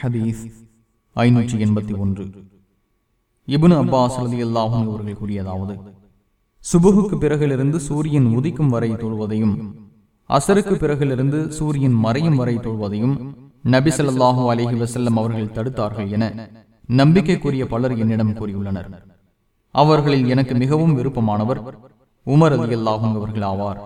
ஹதீஸ் ஐநூற்றி எண்பத்தி ஒன்று. இபுன் அப்பாஸ் ரதி அல்லாஹும் அவர்கள் கூறியதாவது சுபுகுக்கு பிறகிலிருந்து சூரியன் உதிக்கும் வரை தொழுவதையும் அசருக்கு பிறகிலிருந்து சூரியன் மறையும் வரை தொழுவதையும் நபி ஸல்லல்லாஹு அலஹி வசல்லம் அவர்கள் தடுத்தார்கள் என நம்பிக்கைக்குரிய பலர் என்னிடம் கூறியுள்ளனர். அவர்களில் எனக்கு மிகவும் விருப்பமானவர் உமர் அலி அல்லாஹும் அவர்கள் ஆவார்.